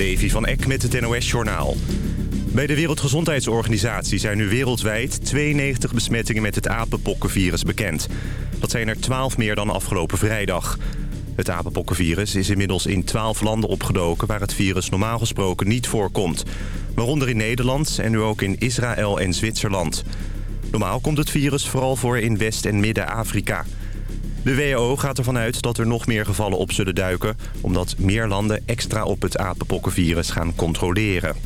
Levi van Eck met het NOS-journaal. Bij de Wereldgezondheidsorganisatie zijn nu wereldwijd 92 besmettingen met het apenpokkenvirus bekend. Dat zijn er 12 meer dan afgelopen vrijdag. Het apenpokkenvirus is inmiddels in 12 landen opgedoken waar het virus normaal gesproken niet voorkomt. Waaronder in Nederland en nu ook in Israël en Zwitserland. Normaal komt het virus vooral voor in West- en Midden-Afrika. De WHO gaat ervan uit dat er nog meer gevallen op zullen duiken... omdat meer landen extra op het apenpokkenvirus gaan controleren.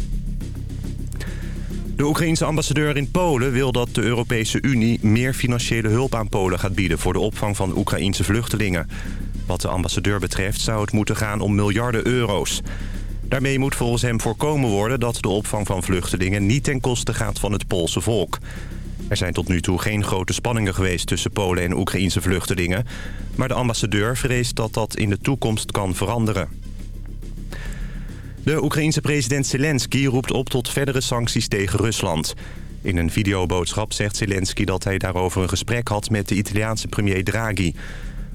De Oekraïense ambassadeur in Polen wil dat de Europese Unie... meer financiële hulp aan Polen gaat bieden voor de opvang van Oekraïense vluchtelingen. Wat de ambassadeur betreft zou het moeten gaan om miljarden euro's. Daarmee moet volgens hem voorkomen worden dat de opvang van vluchtelingen... niet ten koste gaat van het Poolse volk. Er zijn tot nu toe geen grote spanningen geweest tussen Polen en Oekraïense vluchtelingen. Maar de ambassadeur vreest dat dat in de toekomst kan veranderen. De Oekraïense president Zelensky roept op tot verdere sancties tegen Rusland. In een videoboodschap zegt Zelensky dat hij daarover een gesprek had met de Italiaanse premier Draghi.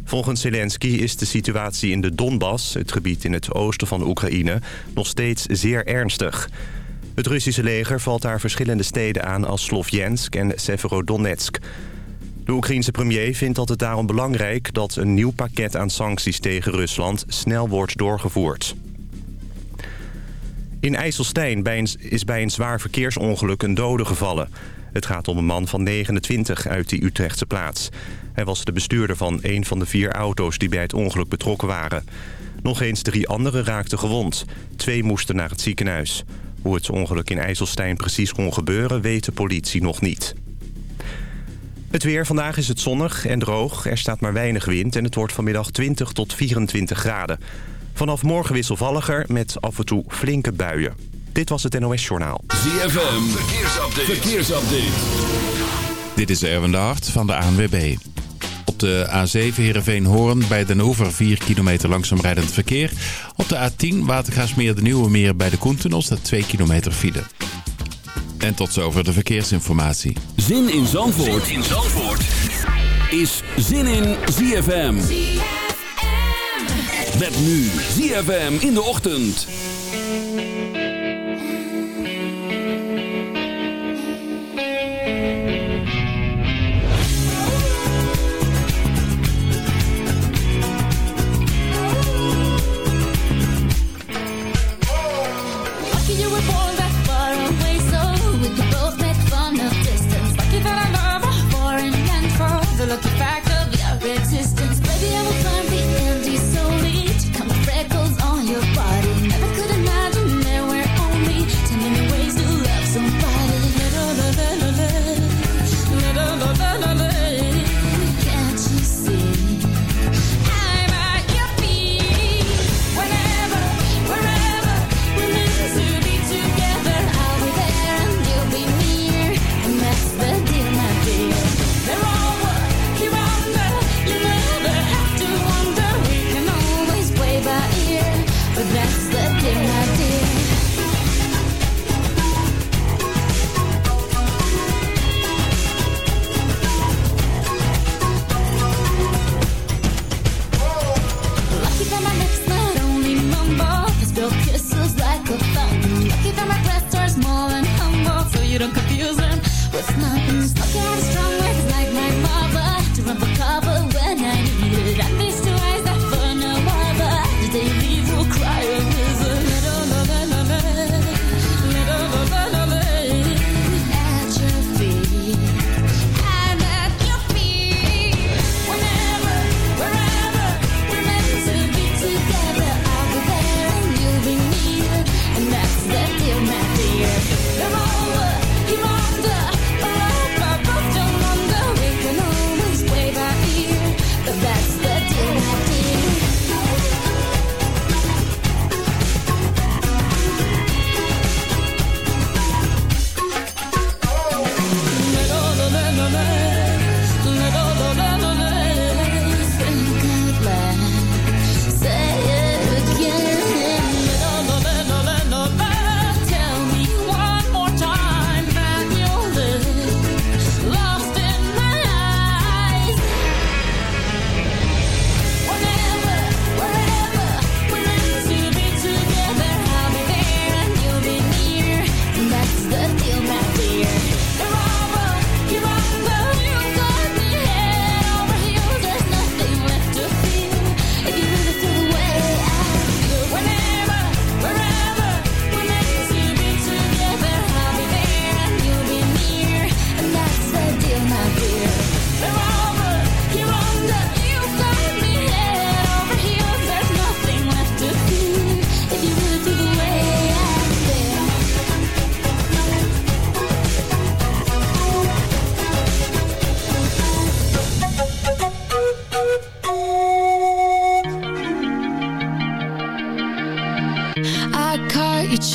Volgens Zelensky is de situatie in de Donbass, het gebied in het oosten van Oekraïne, nog steeds zeer ernstig. Het Russische leger valt daar verschillende steden aan als Slovjansk en Severodonetsk. De Oekraïense premier vindt dat het daarom belangrijk dat een nieuw pakket aan sancties tegen Rusland snel wordt doorgevoerd. In IJsselstein is bij een zwaar verkeersongeluk een dode gevallen. Het gaat om een man van 29 uit die Utrechtse plaats. Hij was de bestuurder van een van de vier auto's die bij het ongeluk betrokken waren. Nog eens drie anderen raakten gewond. Twee moesten naar het ziekenhuis. Hoe het ongeluk in IJsselstein precies kon gebeuren, weet de politie nog niet. Het weer. Vandaag is het zonnig en droog. Er staat maar weinig wind en het wordt vanmiddag 20 tot 24 graden. Vanaf morgen wisselvalliger met af en toe flinke buien. Dit was het NOS Journaal. ZFM. Verkeersupdate. Verkeersupdate. Dit is Erwin de Hart van de ANWB. Op de A7 Heerenveen-Hoorn bij Den Oever 4 kilometer langzaam rijdend verkeer. Op de A10 Watergaasmeer de Nieuwe Meer bij de Koentunnel staat 2 kilometer file. En tot zover de verkeersinformatie. Zin in Zandvoort, zin in Zandvoort. is Zin in ZFM. ZFM. Met nu ZFM in de ochtend.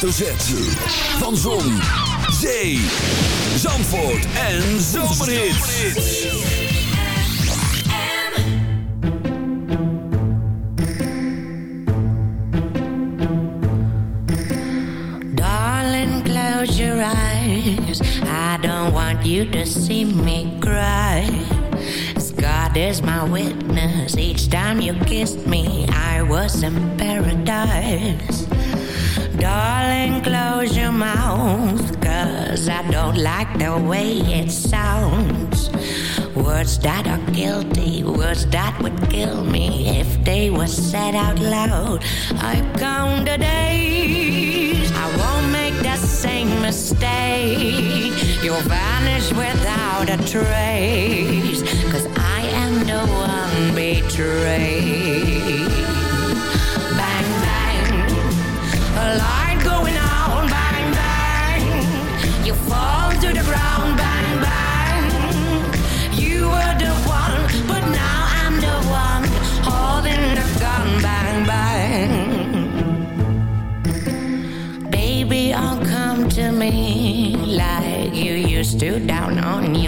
De Van Zon, Zee, Zandvoort en Zomerhits. the way it sounds. Words that are guilty, words that would kill me if they were said out loud. I count the days, I won't make the same mistake. You'll vanish without a trace, cause I am the one betrayed.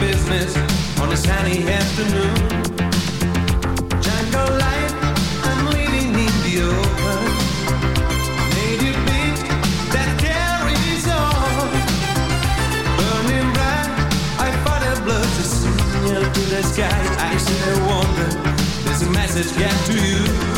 business on a sunny afternoon. Jungle life, I'm living in the open. Native beat that carries on. Burning bright, I fight a blood to signal to the sky. I and wonder, does a message get to you?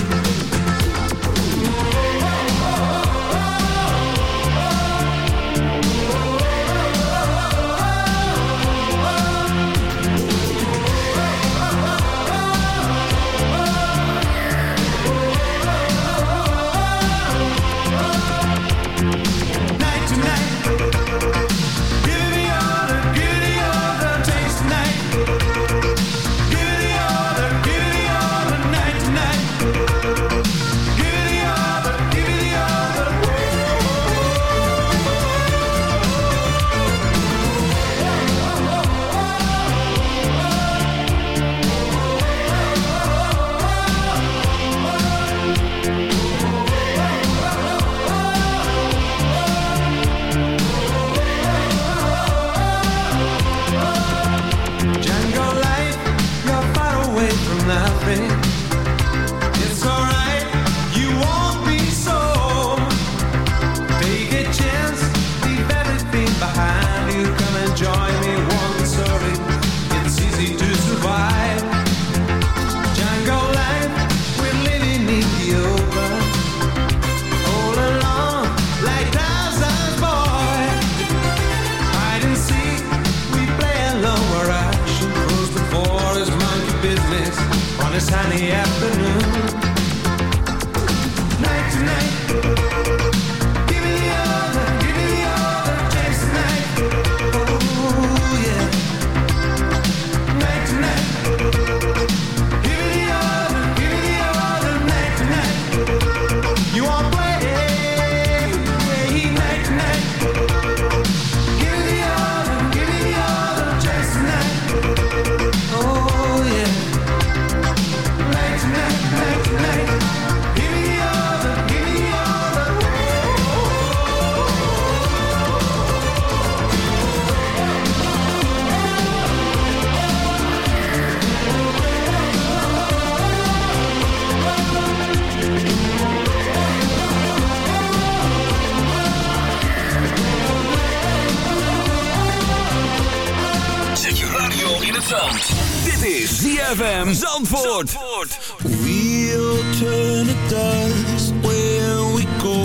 ZFM Zandvoort. Zandvoort. We'll turn to dust where we go.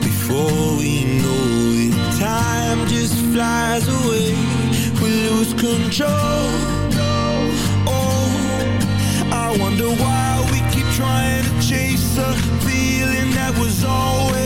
Before we know it, time just flies away. We lose control. Oh, I wonder why we keep trying to chase a feeling that was always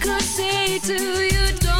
could say to you, don't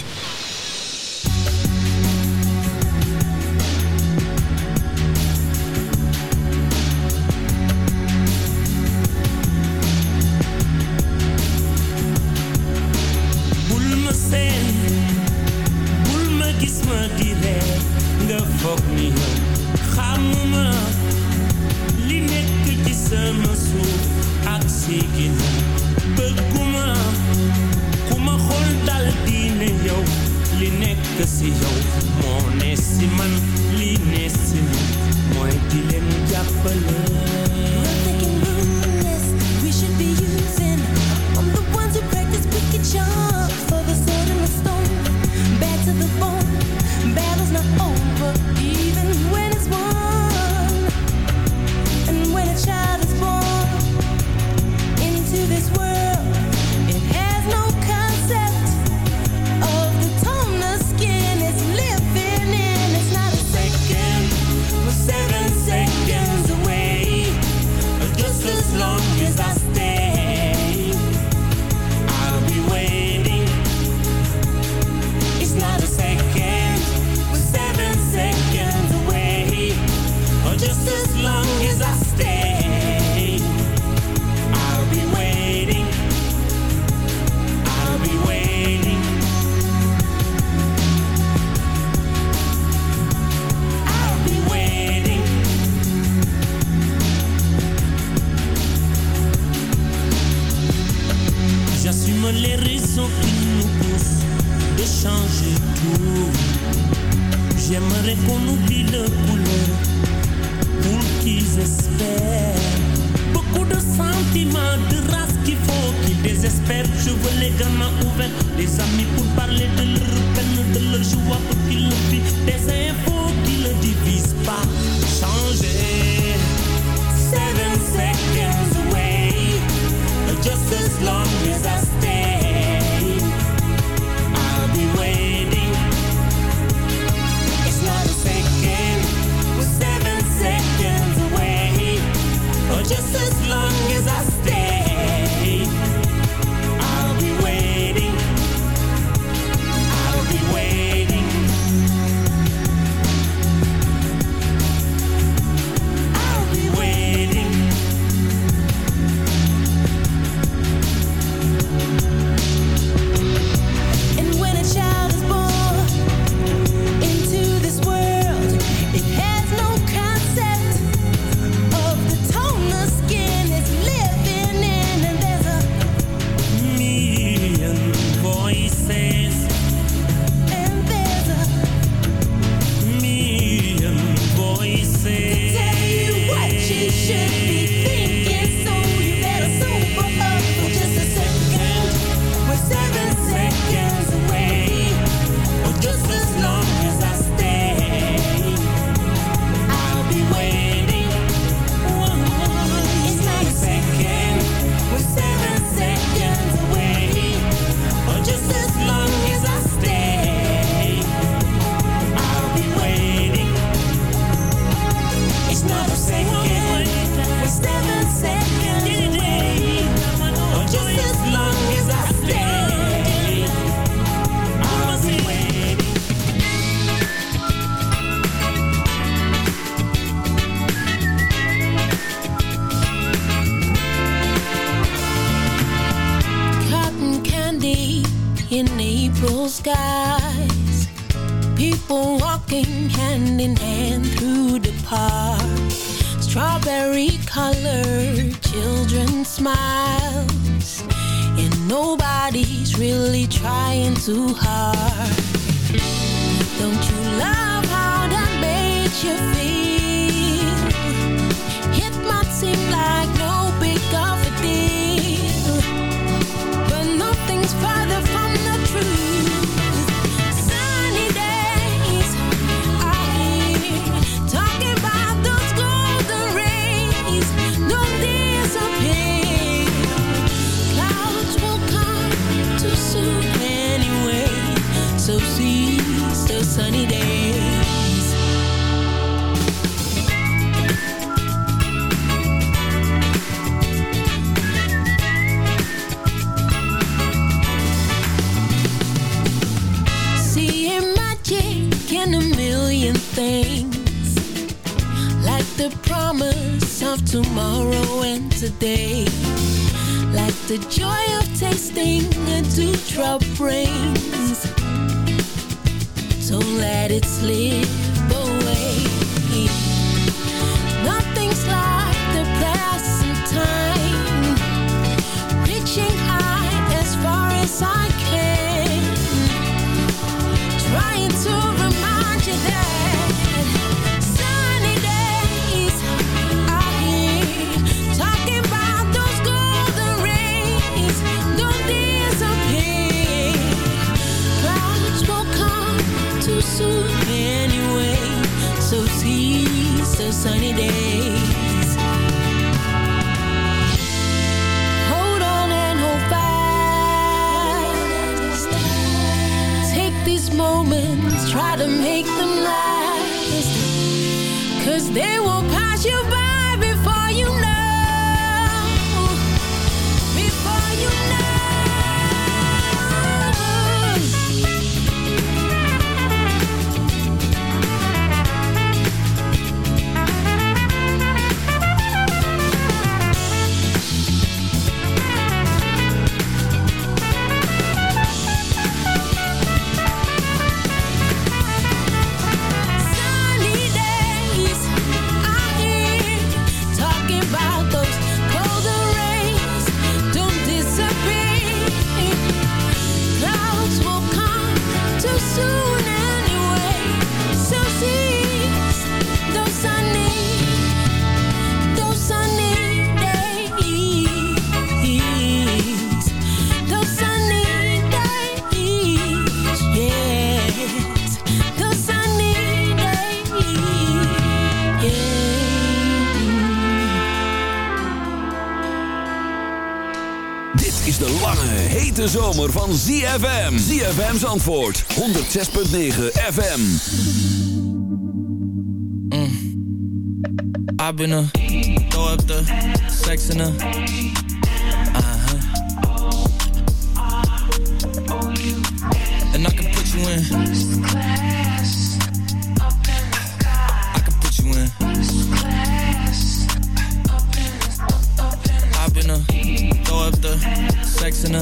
It moments, try to make them last. Cause they Dit is de lange, hete zomer van ZFM. ZFM's antwoord. 106.9 FM. I've been a throw up the sex in a uh-huh. And I can put you in. A uh-huh.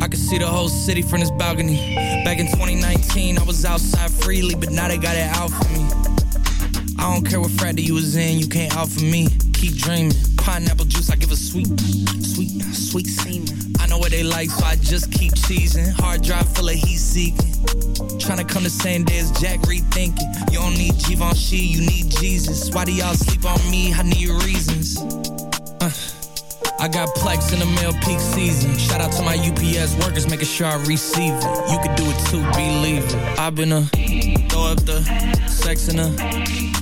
I can see the whole city from this balcony. Back in 2019, I was outside freely, but now they got it out for me. I don't care what fraternity you was in, you can't out for me. Keep dreaming. Pineapple juice, I sweet, sweet, sweet semen. I know what they like, so I just keep cheesing. Hard drive full of heat seeking. Tryna come the same day as Jack rethinking. You don't need Givenchy, you need Jesus. Why do y'all sleep on me? I need reasons. Uh, I got plex in the mail peak season. Shout out to my UPS workers, making sure I receive it. You could do it too, believe it. I've been a throw up the sex in a.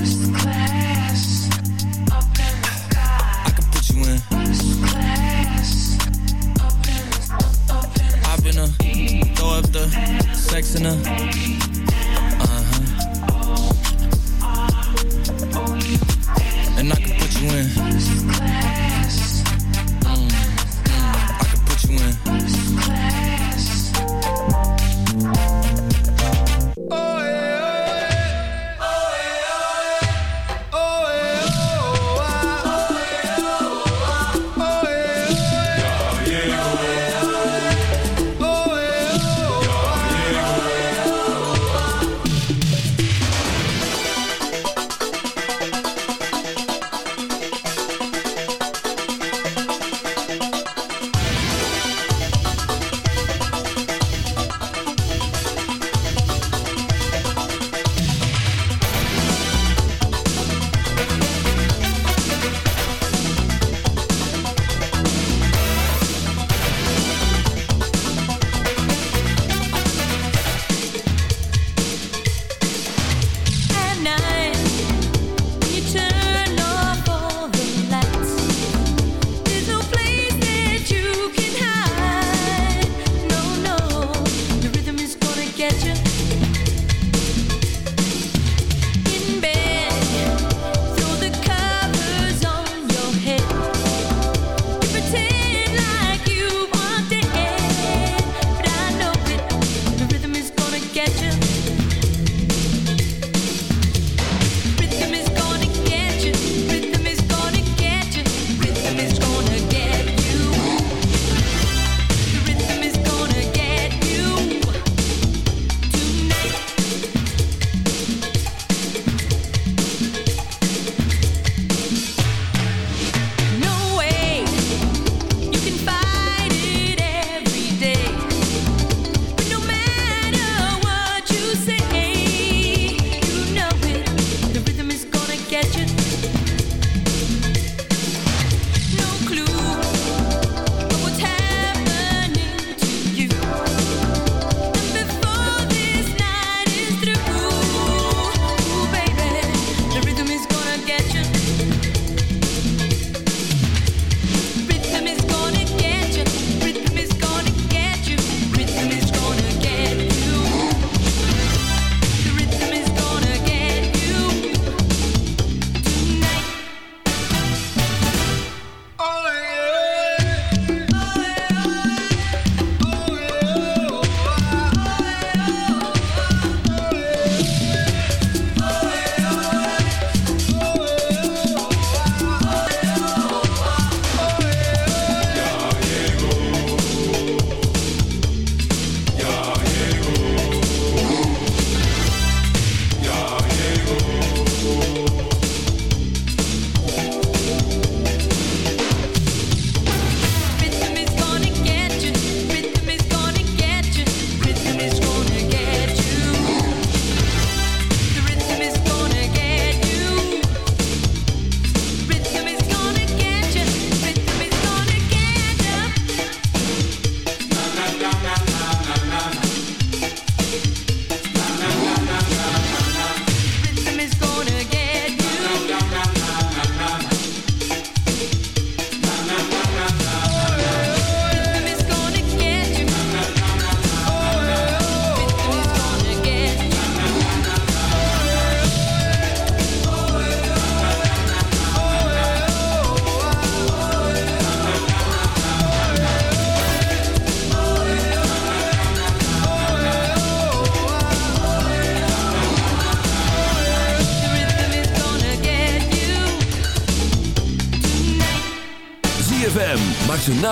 Sex in her.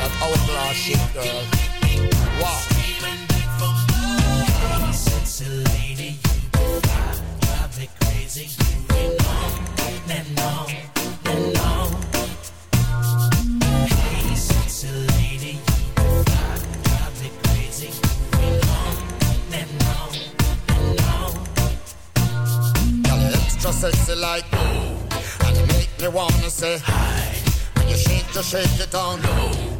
That hourglass shit, girl. Wow. Lady, you drive me crazy. You. Hey, sexy lady, you drive me crazy. You like and make me wanna say hi. When you shake, you shake it down low.